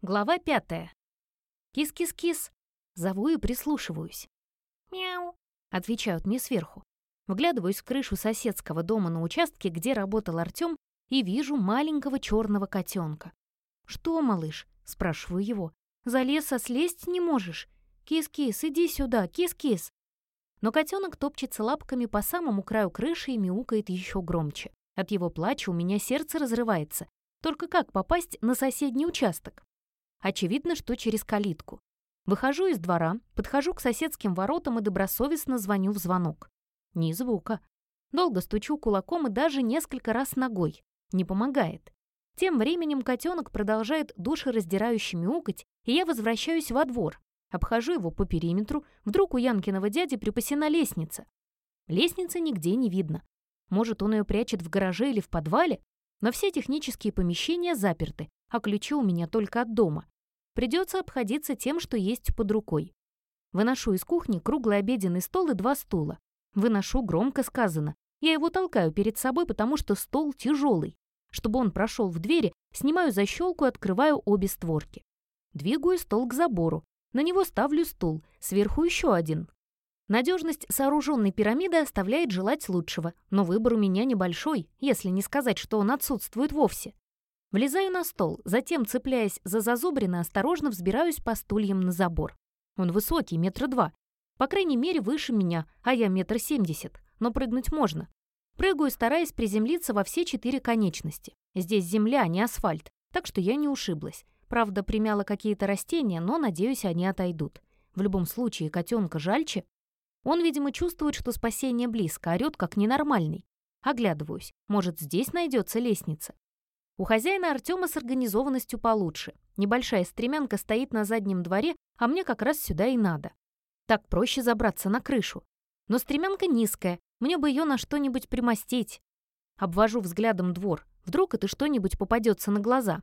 Глава пятая. «Кис-кис-кис!» Зову и прислушиваюсь. «Мяу!» — отвечают мне сверху. Вглядываюсь в крышу соседского дома на участке, где работал Артём, и вижу маленького черного котенка. «Что, малыш?» — спрашиваю его. «За леса слезть не можешь? Кис-кис, иди сюда, кис-кис!» Но котенок топчется лапками по самому краю крыши и мяукает еще громче. От его плача у меня сердце разрывается. Только как попасть на соседний участок? Очевидно, что через калитку. Выхожу из двора, подхожу к соседским воротам и добросовестно звоню в звонок. Ни звука. Долго стучу кулаком и даже несколько раз ногой. Не помогает. Тем временем котенок продолжает душераздирающе мяукать, и я возвращаюсь во двор. Обхожу его по периметру, вдруг у Янкиного дяди припасена лестница. Лестницы нигде не видно. Может, он ее прячет в гараже или в подвале? Но все технические помещения заперты, а ключи у меня только от дома. Придется обходиться тем, что есть под рукой. Выношу из кухни круглый обеденный стол и два стула. Выношу громко сказано. Я его толкаю перед собой, потому что стол тяжелый. Чтобы он прошел в двери, снимаю защелку и открываю обе створки. Двигаю стол к забору. На него ставлю стул, сверху еще один. Надежность сооруженной пирамиды оставляет желать лучшего, но выбор у меня небольшой, если не сказать, что он отсутствует вовсе. Влезаю на стол, затем, цепляясь за зазубрины, осторожно взбираюсь по стульям на забор. Он высокий, метра два. По крайней мере, выше меня, а я метр семьдесят. Но прыгнуть можно. Прыгаю, стараясь приземлиться во все четыре конечности. Здесь земля, а не асфальт, так что я не ушиблась. Правда, примяла какие-то растения, но, надеюсь, они отойдут. В любом случае, котенка жальче. Он, видимо, чувствует, что спасение близко, орёт как ненормальный. Оглядываюсь. Может, здесь найдется лестница. У хозяина Артема с организованностью получше. Небольшая стремянка стоит на заднем дворе, а мне как раз сюда и надо. Так проще забраться на крышу. Но стремянка низкая, мне бы ее на что-нибудь примостить. Обвожу взглядом двор. Вдруг это что-нибудь попадется на глаза.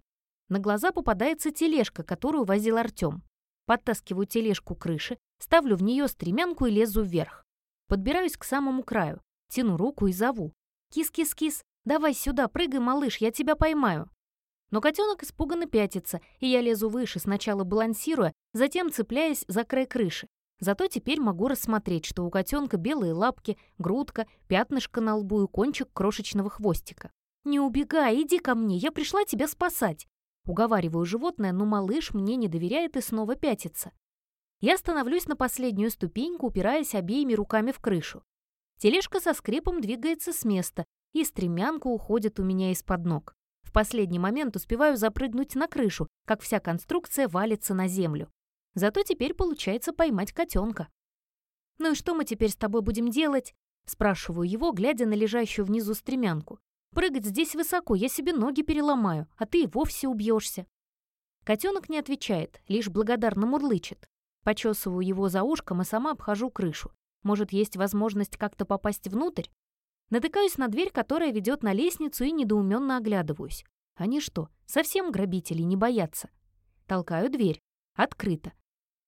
На глаза попадается тележка, которую возил Артем. Подтаскиваю тележку к крыше, ставлю в нее стремянку и лезу вверх. Подбираюсь к самому краю, тяну руку и зову. «Кис-кис-кис, «Давай сюда, прыгай, малыш, я тебя поймаю». Но котенок испуганно пятится, и я лезу выше, сначала балансируя, затем цепляясь за край крыши. Зато теперь могу рассмотреть, что у котенка белые лапки, грудка, пятнышко на лбу и кончик крошечного хвостика. «Не убегай, иди ко мне, я пришла тебя спасать!» Уговариваю животное, но малыш мне не доверяет и снова пятится. Я становлюсь на последнюю ступеньку, упираясь обеими руками в крышу. Тележка со скрипом двигается с места, и стремянка уходит у меня из-под ног. В последний момент успеваю запрыгнуть на крышу, как вся конструкция валится на землю. Зато теперь получается поймать котенка. «Ну и что мы теперь с тобой будем делать?» Спрашиваю его, глядя на лежащую внизу стремянку. «Прыгать здесь высоко, я себе ноги переломаю, а ты и вовсе убьешься». Котенок не отвечает, лишь благодарно мурлычет. Почесываю его за ушком и сама обхожу крышу. Может, есть возможность как-то попасть внутрь? Натыкаюсь на дверь, которая ведет на лестницу, и недоуменно оглядываюсь. Они что, совсем грабители не боятся? Толкаю дверь. Открыто.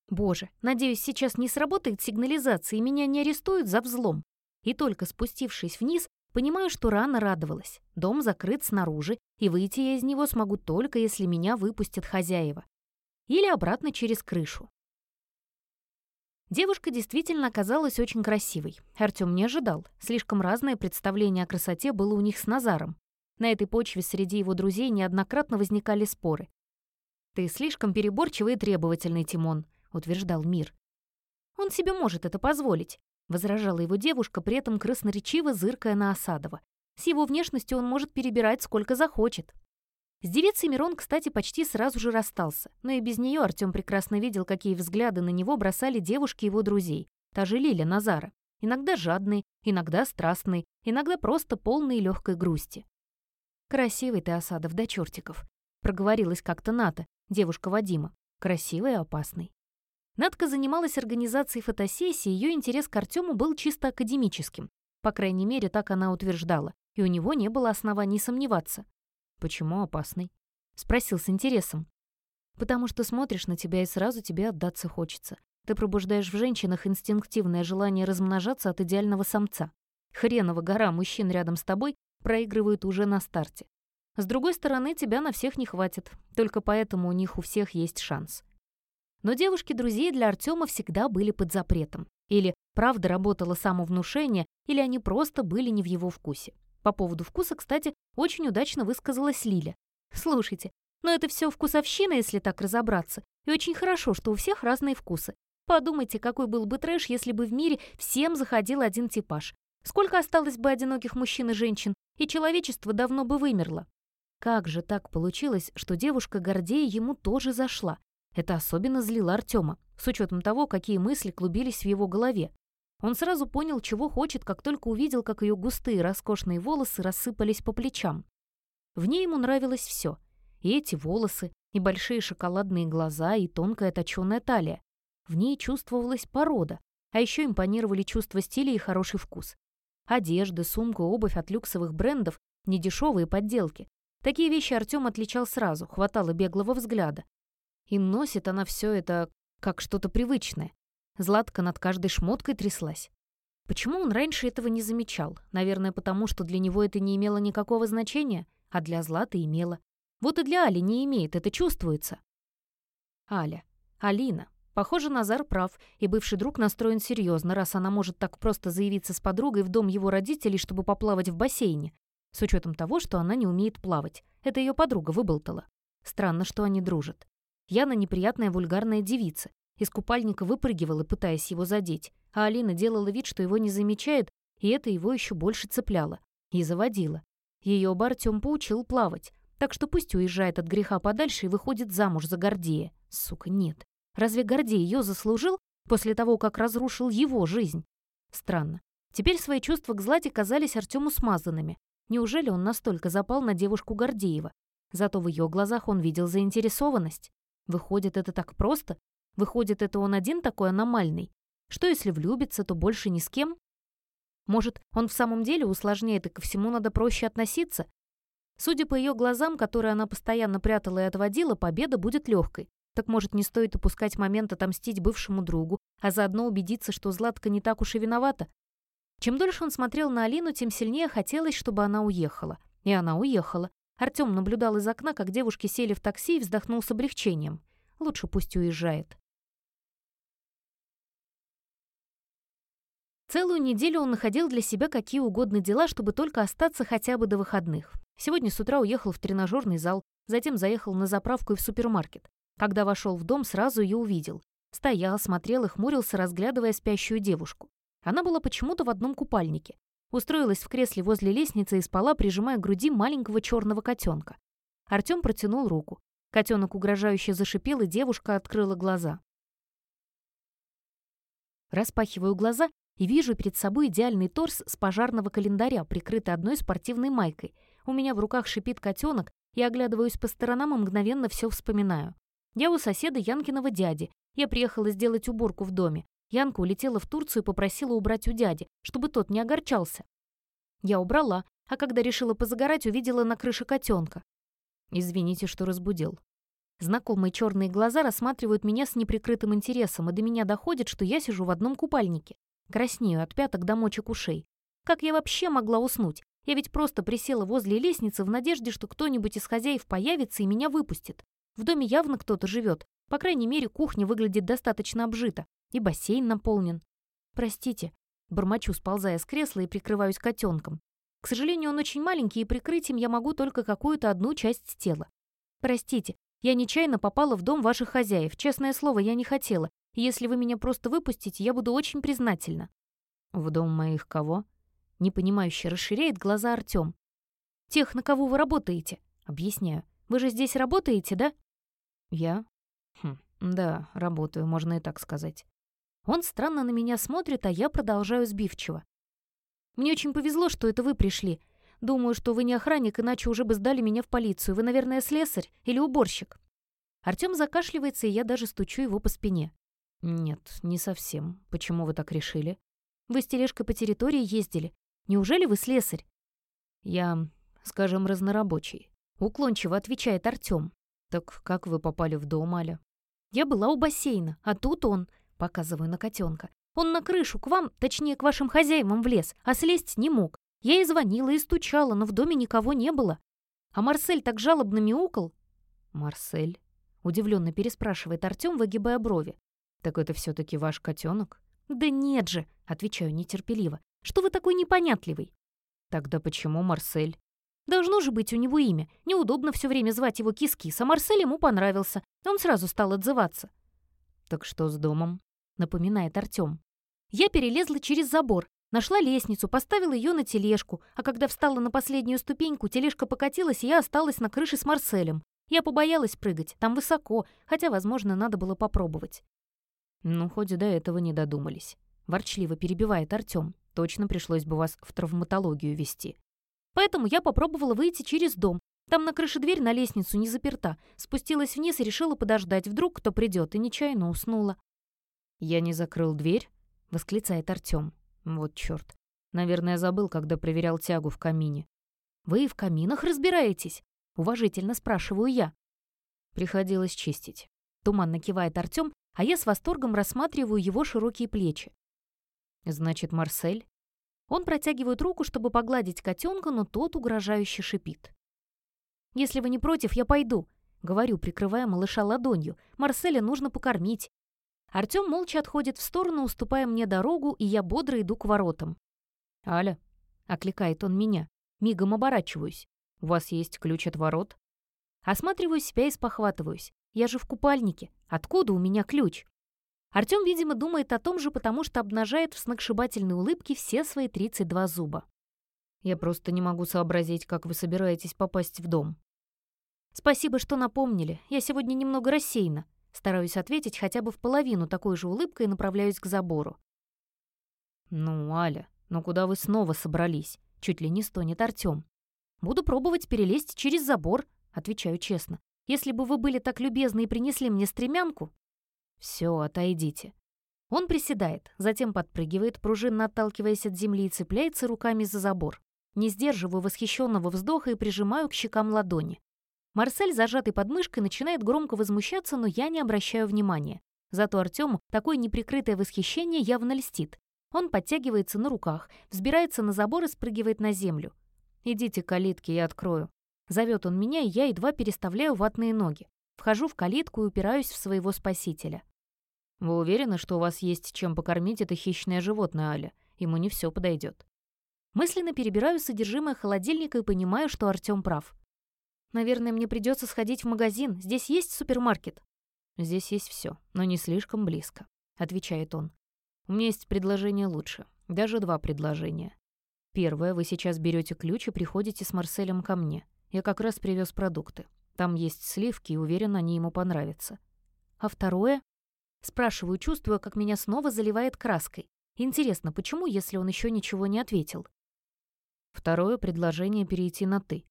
Боже, надеюсь, сейчас не сработает сигнализация, и меня не арестуют за взлом. И только спустившись вниз, понимаю, что рано радовалась. Дом закрыт снаружи, и выйти я из него смогу только, если меня выпустят хозяева. Или обратно через крышу. Девушка действительно оказалась очень красивой. Артём не ожидал. Слишком разное представление о красоте было у них с Назаром. На этой почве среди его друзей неоднократно возникали споры. «Ты слишком переборчивый и требовательный, Тимон», — утверждал Мир. «Он себе может это позволить», — возражала его девушка, при этом красноречиво зыркая на Осадова. «С его внешностью он может перебирать сколько захочет». С девицей Мирон, кстати, почти сразу же расстался, но и без нее Артем прекрасно видел, какие взгляды на него бросали девушки его друзей, та же Лиля Назара. Иногда жадные, иногда страстные, иногда просто полные легкой грусти. «Красивый ты, Осадов, да чертиков», — проговорилась как-то Ната, девушка Вадима. Красивый и опасный. Натка занималась организацией фотосессии, ее интерес к Артему был чисто академическим. По крайней мере, так она утверждала, и у него не было оснований сомневаться. «Почему опасный?» — спросил с интересом. «Потому что смотришь на тебя, и сразу тебе отдаться хочется. Ты пробуждаешь в женщинах инстинктивное желание размножаться от идеального самца. Хренова гора мужчин рядом с тобой проигрывают уже на старте. С другой стороны, тебя на всех не хватит, только поэтому у них у всех есть шанс. Но девушки друзей для Артема всегда были под запретом. Или правда работало самовнушение, или они просто были не в его вкусе. По поводу вкуса, кстати, очень удачно высказалась Лиля. «Слушайте, но это все вкусовщина, если так разобраться. И очень хорошо, что у всех разные вкусы. Подумайте, какой был бы трэш, если бы в мире всем заходил один типаж. Сколько осталось бы одиноких мужчин и женщин, и человечество давно бы вымерло. Как же так получилось, что девушка Гордея ему тоже зашла? Это особенно злило Артема, с учетом того, какие мысли клубились в его голове. Он сразу понял, чего хочет, как только увидел, как ее густые роскошные волосы рассыпались по плечам. В ней ему нравилось все. И эти волосы, и большие шоколадные глаза, и тонкая точеная талия. В ней чувствовалась порода, а еще импонировали чувство стиля и хороший вкус. Одежда, сумка, обувь от люксовых брендов, недешевые подделки. Такие вещи Артем отличал сразу, хватало беглого взгляда. И носит она все это как что-то привычное. Златка над каждой шмоткой тряслась. Почему он раньше этого не замечал? Наверное, потому что для него это не имело никакого значения, а для Златы имело. Вот и для Али не имеет, это чувствуется. Аля. Алина. Похоже, Назар прав, и бывший друг настроен серьезно, раз она может так просто заявиться с подругой в дом его родителей, чтобы поплавать в бассейне. С учетом того, что она не умеет плавать. Это ее подруга выболтала. Странно, что они дружат. Яна неприятная вульгарная девица. Из купальника выпрыгивала, пытаясь его задеть, а Алина делала вид, что его не замечает, и это его еще больше цепляло. И заводило. Ее бы Артем поучил плавать, так что пусть уезжает от греха подальше и выходит замуж за Гордея. Сука, нет. Разве Гордей ее заслужил после того, как разрушил его жизнь? Странно. Теперь свои чувства к Злате казались Артему смазанными. Неужели он настолько запал на девушку Гордеева? Зато в ее глазах он видел заинтересованность. Выходит, это так просто? Выходит, это он один такой аномальный? Что если влюбится, то больше ни с кем? Может, он в самом деле усложняет, и ко всему надо проще относиться? Судя по ее глазам, которые она постоянно прятала и отводила, победа будет легкой. Так может, не стоит упускать момент отомстить бывшему другу, а заодно убедиться, что Златка не так уж и виновата? Чем дольше он смотрел на Алину, тем сильнее хотелось, чтобы она уехала. И она уехала. Артём наблюдал из окна, как девушки сели в такси и вздохнул с облегчением. Лучше пусть уезжает. Целую неделю он находил для себя какие угодно дела, чтобы только остаться хотя бы до выходных. Сегодня с утра уехал в тренажерный зал, затем заехал на заправку и в супермаркет. Когда вошел в дом, сразу ее увидел. Стоял, смотрел и хмурился, разглядывая спящую девушку. Она была почему-то в одном купальнике. Устроилась в кресле возле лестницы и спала, прижимая к груди маленького черного котенка. Артем протянул руку. Котенок угрожающе зашипел, и девушка открыла глаза. Распахиваю глаза и вижу перед собой идеальный торс с пожарного календаря, прикрытый одной спортивной майкой. У меня в руках шипит котенок, я оглядываюсь по сторонам и мгновенно все вспоминаю. Я у соседа Янкиного дяди. Я приехала сделать уборку в доме. Янка улетела в Турцию и попросила убрать у дяди, чтобы тот не огорчался. Я убрала, а когда решила позагорать, увидела на крыше котенка. Извините, что разбудил. Знакомые черные глаза рассматривают меня с неприкрытым интересом, и до меня доходит, что я сижу в одном купальнике. Краснею от пяток до мочек ушей. Как я вообще могла уснуть? Я ведь просто присела возле лестницы в надежде, что кто-нибудь из хозяев появится и меня выпустит. В доме явно кто-то живет. По крайней мере, кухня выглядит достаточно обжита. И бассейн наполнен. Простите, бормочу, сползая с кресла и прикрываюсь котенком. К сожалению, он очень маленький, и прикрыть им я могу только какую-то одну часть тела. Простите, я нечаянно попала в дом ваших хозяев. Честное слово, я не хотела. Если вы меня просто выпустите, я буду очень признательна. В дом моих кого? Непонимающе расширяет глаза Артём. Тех, на кого вы работаете. Объясняю. Вы же здесь работаете, да? Я? Хм, да, работаю, можно и так сказать. Он странно на меня смотрит, а я продолжаю сбивчиво. «Мне очень повезло, что это вы пришли. Думаю, что вы не охранник, иначе уже бы сдали меня в полицию. Вы, наверное, слесарь или уборщик». Артём закашливается, и я даже стучу его по спине. «Нет, не совсем. Почему вы так решили?» «Вы с тележкой по территории ездили. Неужели вы слесарь?» «Я, скажем, разнорабочий», — уклончиво отвечает Артём. «Так как вы попали в дом, Аля?» «Я была у бассейна, а тут он. Показываю на котенка. Он на крышу к вам, точнее, к вашим хозяевам влез, а слезть не мог. Я и звонила, и стучала, но в доме никого не было. А Марсель так жалобно мяукал. «Марсель?» — удивленно переспрашивает Артем, выгибая брови. «Так это все таки ваш котенок? «Да нет же!» — отвечаю нетерпеливо. «Что вы такой непонятливый?» «Тогда почему Марсель?» «Должно же быть у него имя. Неудобно все время звать его Кис-Кис, а Марсель ему понравился. Он сразу стал отзываться». «Так что с домом?» — напоминает Артем. Я перелезла через забор, нашла лестницу, поставила ее на тележку, а когда встала на последнюю ступеньку, тележка покатилась, и я осталась на крыше с Марселем. Я побоялась прыгать, там высоко, хотя, возможно, надо было попробовать. Ну, хоть до этого не додумались. Ворчливо перебивает Артем. Точно пришлось бы вас в травматологию вести. Поэтому я попробовала выйти через дом. Там на крыше дверь на лестницу не заперта. Спустилась вниз и решила подождать, вдруг кто придет, и нечаянно уснула. Я не закрыл дверь, — восклицает Артём. «Вот чёрт. Наверное, забыл, когда проверял тягу в камине». «Вы и в каминах разбираетесь?» — уважительно спрашиваю я. Приходилось чистить. Туманно кивает Артём, а я с восторгом рассматриваю его широкие плечи. «Значит, Марсель?» Он протягивает руку, чтобы погладить котенка, но тот угрожающе шипит. «Если вы не против, я пойду», — говорю, прикрывая малыша ладонью. «Марселя нужно покормить. Артём молча отходит в сторону, уступая мне дорогу, и я бодро иду к воротам. «Аля», — окликает он меня, мигом оборачиваюсь. «У вас есть ключ от ворот?» Осматриваю себя и спохватываюсь. Я же в купальнике. Откуда у меня ключ? Артём, видимо, думает о том же, потому что обнажает в сногсшибательной улыбке все свои 32 зуба. Я просто не могу сообразить, как вы собираетесь попасть в дом. Спасибо, что напомнили. Я сегодня немного рассеяна. Стараюсь ответить хотя бы в половину такой же улыбкой и направляюсь к забору. «Ну, Аля, ну куда вы снова собрались?» Чуть ли не стонет Артём. «Буду пробовать перелезть через забор», — отвечаю честно. «Если бы вы были так любезны и принесли мне стремянку...» «Всё, отойдите». Он приседает, затем подпрыгивает, пружинно отталкиваясь от земли и цепляется руками за забор. Не сдерживаю восхищенного вздоха и прижимаю к щекам ладони. Марсель, зажатый под мышкой, начинает громко возмущаться, но я не обращаю внимания. Зато Артему такое неприкрытое восхищение явно льстит. Он подтягивается на руках, взбирается на забор и спрыгивает на землю. «Идите к калитке, я открою». Зовет он меня, и я едва переставляю ватные ноги. Вхожу в калитку и упираюсь в своего спасителя. «Вы уверены, что у вас есть чем покормить это хищное животное, Аля? Ему не все подойдет. Мысленно перебираю содержимое холодильника и понимаю, что Артем прав. Наверное, мне придется сходить в магазин. Здесь есть супермаркет?» «Здесь есть все, но не слишком близко», — отвечает он. «У меня есть предложение лучше. Даже два предложения. Первое, вы сейчас берете ключ и приходите с Марселем ко мне. Я как раз привез продукты. Там есть сливки, и уверен, они ему понравятся. А второе? Спрашиваю, чувствуя, как меня снова заливает краской. Интересно, почему, если он еще ничего не ответил? Второе предложение перейти на «ты».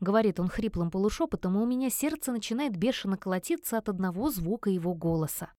Говорит он хриплым полушепотом, и у меня сердце начинает бешено колотиться от одного звука его голоса.